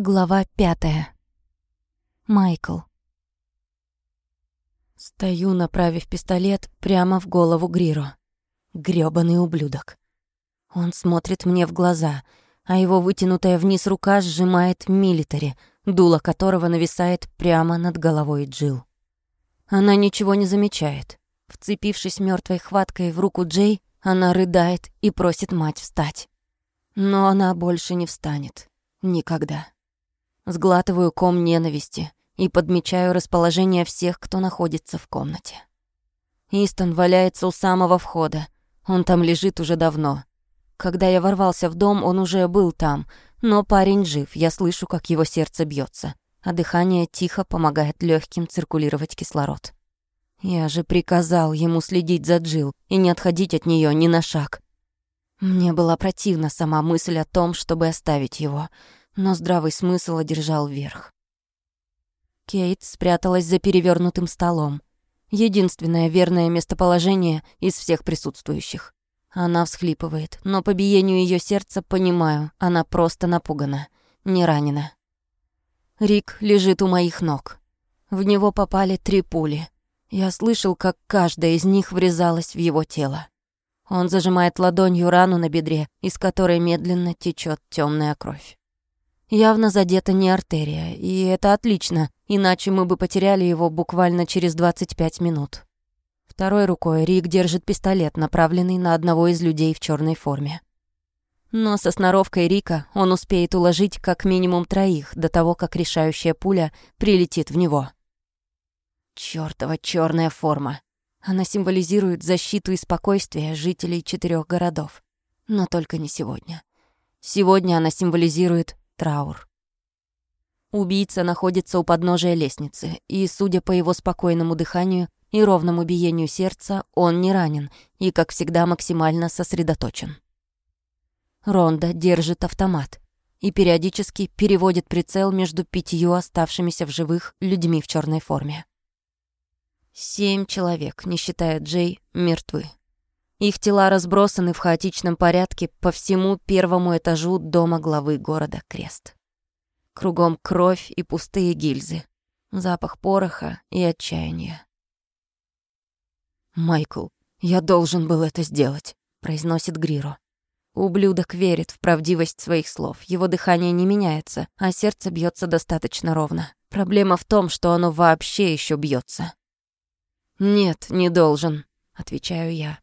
Глава пятая. Майкл. Стою, направив пистолет прямо в голову Гриро. Грёбаный ублюдок. Он смотрит мне в глаза, а его вытянутая вниз рука сжимает милитари, дуло которого нависает прямо над головой Джил. Она ничего не замечает. Вцепившись мертвой хваткой в руку Джей, она рыдает и просит мать встать. Но она больше не встанет. Никогда. Сглатываю ком ненависти и подмечаю расположение всех, кто находится в комнате. Истон валяется у самого входа. Он там лежит уже давно. Когда я ворвался в дом, он уже был там, но парень жив, я слышу, как его сердце бьется, а дыхание тихо помогает легким циркулировать кислород. Я же приказал ему следить за Джил и не отходить от нее ни на шаг. Мне была противна сама мысль о том, чтобы оставить его — но здравый смысл одержал верх. Кейт спряталась за перевернутым столом. Единственное верное местоположение из всех присутствующих. Она всхлипывает, но по биению ее сердца понимаю, она просто напугана, не ранена. Рик лежит у моих ног. В него попали три пули. Я слышал, как каждая из них врезалась в его тело. Он зажимает ладонью рану на бедре, из которой медленно течет темная кровь. Явно задета не артерия, и это отлично, иначе мы бы потеряли его буквально через 25 минут. Второй рукой Рик держит пистолет, направленный на одного из людей в черной форме. Но со сноровкой Рика он успеет уложить как минимум троих до того, как решающая пуля прилетит в него. Чёртова черная форма. Она символизирует защиту и спокойствие жителей четырех городов. Но только не сегодня. Сегодня она символизирует траур. Убийца находится у подножия лестницы, и, судя по его спокойному дыханию и ровному биению сердца, он не ранен и, как всегда, максимально сосредоточен. Ронда держит автомат и периодически переводит прицел между пятью оставшимися в живых людьми в черной форме. Семь человек, не считая Джей, мертвы. Их тела разбросаны в хаотичном порядке по всему первому этажу дома главы города Крест. Кругом кровь и пустые гильзы, запах пороха и отчаяния. «Майкл, я должен был это сделать», — произносит Гриро. Ублюдок верит в правдивость своих слов. Его дыхание не меняется, а сердце бьется достаточно ровно. Проблема в том, что оно вообще еще бьется. «Нет, не должен», — отвечаю я.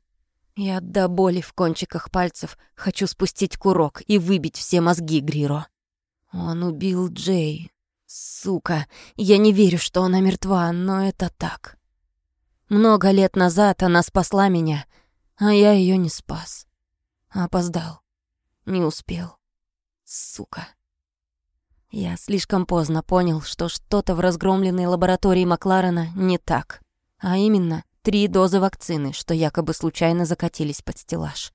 Я до боли в кончиках пальцев хочу спустить курок и выбить все мозги Гриро. Он убил Джей. Сука, я не верю, что она мертва, но это так. Много лет назад она спасла меня, а я ее не спас. Опоздал. Не успел. Сука. Я слишком поздно понял, что что-то в разгромленной лаборатории Макларена не так. А именно, Три дозы вакцины, что якобы случайно закатились под стеллаж.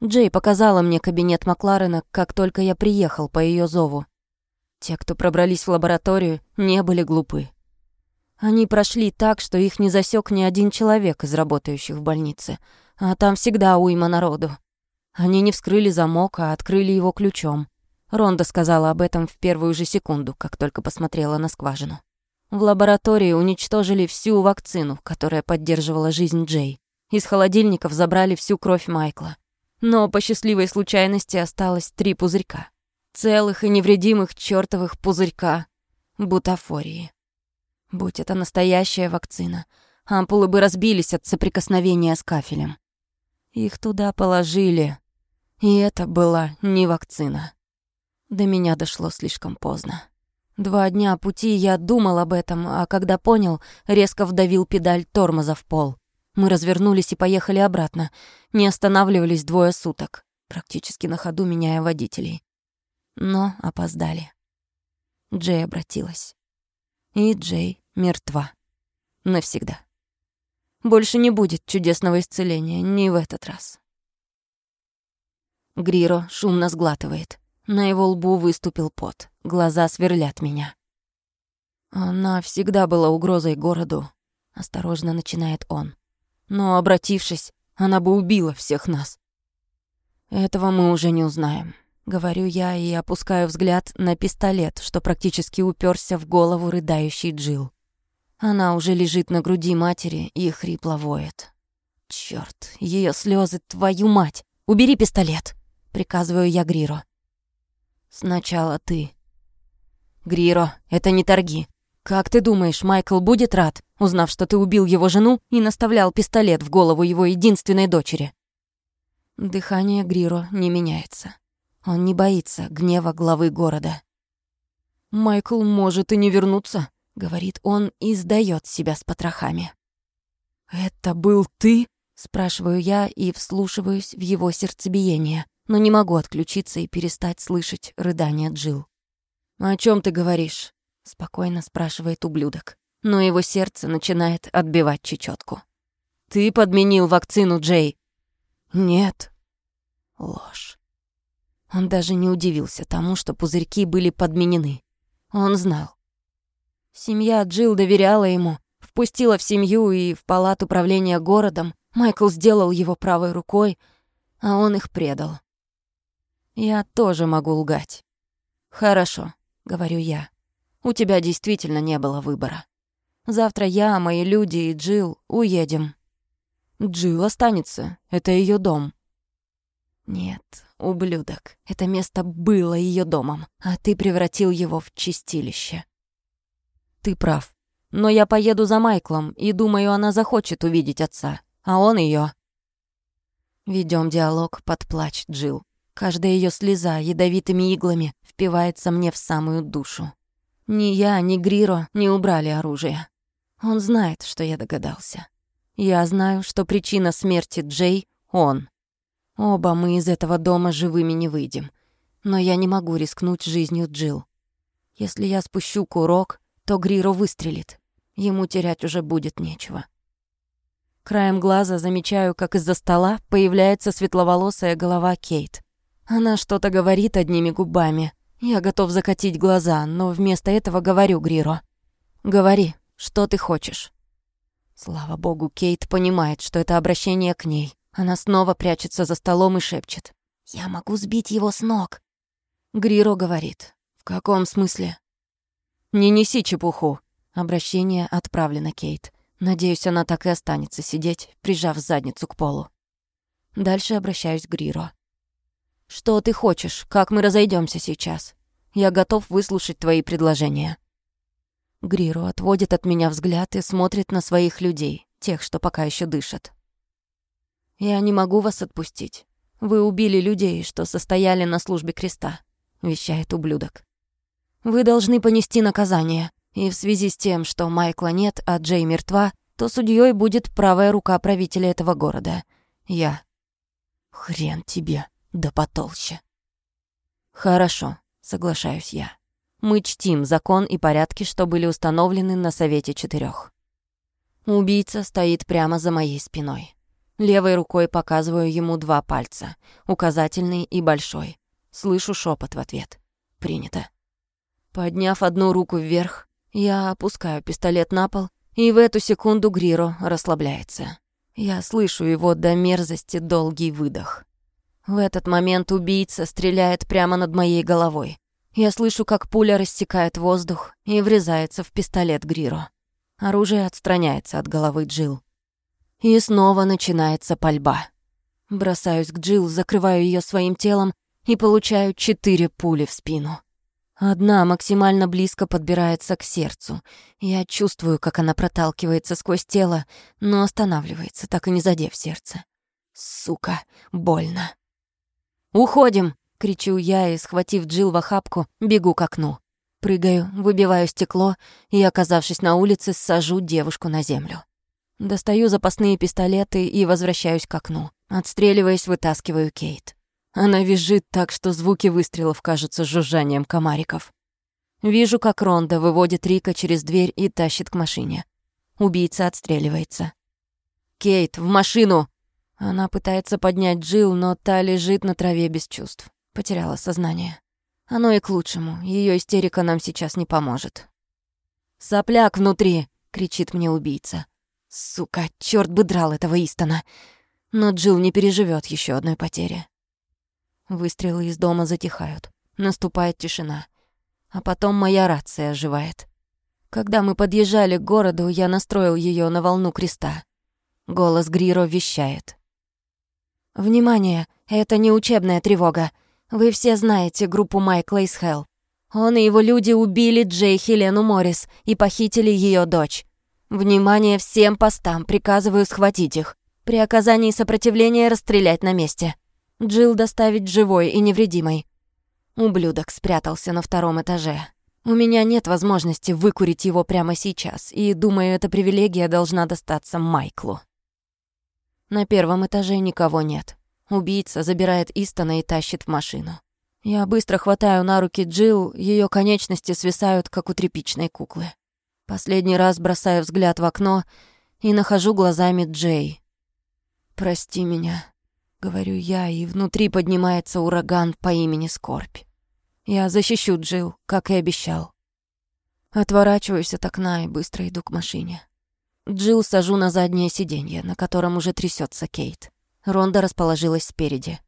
Джей показала мне кабинет Макларена, как только я приехал по ее зову. Те, кто пробрались в лабораторию, не были глупы. Они прошли так, что их не засек ни один человек из работающих в больнице, а там всегда уйма народу. Они не вскрыли замок, а открыли его ключом. Ронда сказала об этом в первую же секунду, как только посмотрела на скважину. В лаборатории уничтожили всю вакцину, которая поддерживала жизнь Джей. Из холодильников забрали всю кровь Майкла. Но по счастливой случайности осталось три пузырька. Целых и невредимых чёртовых пузырька бутафории. Будь это настоящая вакцина, ампулы бы разбились от соприкосновения с кафелем. Их туда положили, и это была не вакцина. До меня дошло слишком поздно. Два дня пути я думал об этом, а когда понял, резко вдавил педаль тормоза в пол. Мы развернулись и поехали обратно. Не останавливались двое суток, практически на ходу меняя водителей. Но опоздали. Джей обратилась. И Джей мертва. Навсегда. Больше не будет чудесного исцеления, ни в этот раз. Гриро шумно сглатывает. На его лбу выступил пот. Глаза сверлят меня. Она всегда была угрозой городу, осторожно начинает он. Но, обратившись, она бы убила всех нас. Этого мы уже не узнаем. Говорю я и опускаю взгляд на пистолет, что практически уперся в голову рыдающей Джил. Она уже лежит на груди матери и хрипло воет. Черт, ее слезы, твою мать! Убери пистолет! Приказываю я Гриро. Сначала ты. Гриро, это не торги. Как ты думаешь, Майкл будет рад, узнав, что ты убил его жену и наставлял пистолет в голову его единственной дочери? Дыхание Гриро не меняется. Он не боится гнева главы города. «Майкл может и не вернуться», — говорит он и сдаёт себя с потрохами. «Это был ты?» — спрашиваю я и вслушиваюсь в его сердцебиение, но не могу отключиться и перестать слышать рыдания Джил. «О чем ты говоришь?» — спокойно спрашивает ублюдок, но его сердце начинает отбивать чечётку. «Ты подменил вакцину, Джей!» «Нет». Ложь. Он даже не удивился тому, что пузырьки были подменены. Он знал. Семья Джилл доверяла ему, впустила в семью и в палату управления городом. Майкл сделал его правой рукой, а он их предал. Я тоже могу лгать. «Хорошо», — говорю я. «У тебя действительно не было выбора. Завтра я, мои люди и Джилл уедем. Джилл останется, это ее дом». «Нет, ублюдок. Это место было ее домом, а ты превратил его в чистилище. Ты прав. Но я поеду за Майклом и думаю, она захочет увидеть отца, а он ее. Ведем диалог под плач Джил. Каждая ее слеза ядовитыми иглами впивается мне в самую душу. Ни я, ни Гриро не убрали оружие. Он знает, что я догадался. Я знаю, что причина смерти Джей — он. Оба мы из этого дома живыми не выйдем. Но я не могу рискнуть жизнью Джил. Если я спущу курок, то Гриро выстрелит. Ему терять уже будет нечего. Краем глаза замечаю, как из-за стола появляется светловолосая голова Кейт. Она что-то говорит одними губами. Я готов закатить глаза, но вместо этого говорю Гриро. «Говори, что ты хочешь?» Слава богу, Кейт понимает, что это обращение к ней. Она снова прячется за столом и шепчет. «Я могу сбить его с ног». Гриро говорит. «В каком смысле?» «Не неси чепуху». Обращение отправлено Кейт. Надеюсь, она так и останется сидеть, прижав задницу к полу. Дальше обращаюсь к Гриро. «Что ты хочешь? Как мы разойдемся сейчас? Я готов выслушать твои предложения». Гриро отводит от меня взгляд и смотрит на своих людей, тех, что пока еще дышат. «Я не могу вас отпустить. Вы убили людей, что состояли на службе креста», — вещает ублюдок. «Вы должны понести наказание, и в связи с тем, что Майкла нет, а Джей мертва, то судьей будет правая рука правителя этого города. Я. Хрен тебе, да потолще». «Хорошо», — соглашаюсь я. «Мы чтим закон и порядки, что были установлены на Совете Четырех. Убийца стоит прямо за моей спиной. Левой рукой показываю ему два пальца, указательный и большой. Слышу шепот в ответ. Принято. Подняв одну руку вверх, я опускаю пистолет на пол, и в эту секунду Гриро расслабляется. Я слышу его до мерзости долгий выдох. В этот момент убийца стреляет прямо над моей головой. Я слышу, как пуля рассекает воздух и врезается в пистолет Гриро. Оружие отстраняется от головы Джил. И снова начинается пальба. Бросаюсь к Джилл, закрываю ее своим телом и получаю четыре пули в спину. Одна максимально близко подбирается к сердцу. Я чувствую, как она проталкивается сквозь тело, но останавливается, так и не задев сердце. Сука, больно. «Уходим!» — кричу я и, схватив Джилл в охапку, бегу к окну. Прыгаю, выбиваю стекло и, оказавшись на улице, сажу девушку на землю. Достаю запасные пистолеты и возвращаюсь к окну. Отстреливаясь, вытаскиваю Кейт. Она визжит так, что звуки выстрелов кажутся жужжанием комариков. Вижу, как Ронда выводит Рика через дверь и тащит к машине. Убийца отстреливается. «Кейт, в машину!» Она пытается поднять Джилл, но та лежит на траве без чувств. Потеряла сознание. Оно и к лучшему. Ее истерика нам сейчас не поможет. «Сопляк внутри!» — кричит мне убийца. Сука, черт бы драл этого Истона. Но Джилл не переживет еще одной потери. Выстрелы из дома затихают. Наступает тишина. А потом моя рация оживает. Когда мы подъезжали к городу, я настроил ее на волну креста. Голос Гриро вещает. «Внимание! Это не учебная тревога. Вы все знаете группу Майкла из Хелл. Он и его люди убили Джей Хелену Моррис и похитили ее дочь. Внимание всем постам, приказываю схватить их. При оказании сопротивления расстрелять на месте. Джилл доставить живой и невредимой. Ублюдок спрятался на втором этаже. У меня нет возможности выкурить его прямо сейчас, и, думаю, эта привилегия должна достаться Майклу. На первом этаже никого нет. Убийца забирает Истона и тащит в машину. Я быстро хватаю на руки Джилл, ее конечности свисают, как у тряпичной куклы. Последний раз бросаю взгляд в окно и нахожу глазами Джей. «Прости меня», — говорю я, и внутри поднимается ураган по имени Скорбь. Я защищу Джилл, как и обещал. Отворачиваюсь от окна и быстро иду к машине. Джилл сажу на заднее сиденье, на котором уже трясется Кейт. Ронда расположилась спереди.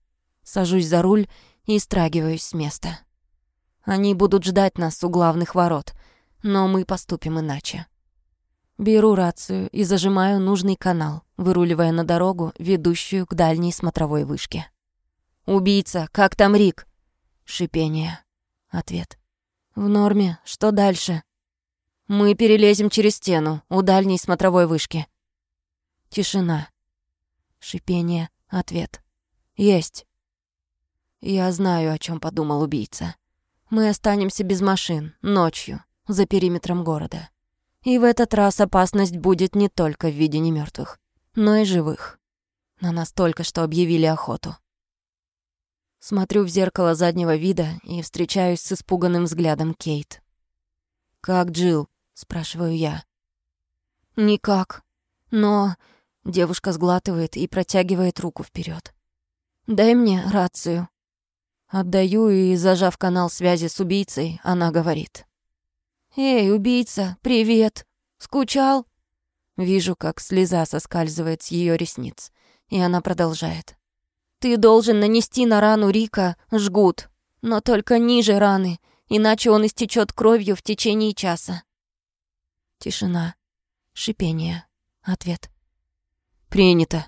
Сажусь за руль и страгиваюсь с места. Они будут ждать нас у главных ворот, но мы поступим иначе. Беру рацию и зажимаю нужный канал, выруливая на дорогу, ведущую к дальней смотровой вышке. «Убийца, как там Рик?» Шипение. Ответ. «В норме. Что дальше?» «Мы перелезем через стену, у дальней смотровой вышки». Тишина. Шипение. Ответ. «Есть». Я знаю, о чем подумал убийца. Мы останемся без машин, ночью, за периметром города. И в этот раз опасность будет не только в виде немертвых, но и живых. На нас только что объявили охоту. Смотрю в зеркало заднего вида и встречаюсь с испуганным взглядом Кейт. «Как Джилл?» — спрашиваю я. «Никак. Но...» — девушка сглатывает и протягивает руку вперед. «Дай мне рацию». Отдаю и, зажав канал связи с убийцей, она говорит. «Эй, убийца, привет! Скучал?» Вижу, как слеза соскальзывает с ее ресниц, и она продолжает. «Ты должен нанести на рану Рика жгут, но только ниже раны, иначе он истечет кровью в течение часа». Тишина. Шипение. Ответ. «Принято».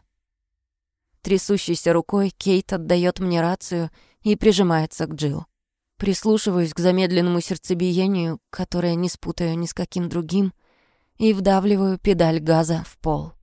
Трясущейся рукой Кейт отдает мне рацию и прижимается к Джилл. Прислушиваюсь к замедленному сердцебиению, которое не спутаю ни с каким другим, и вдавливаю педаль газа в пол.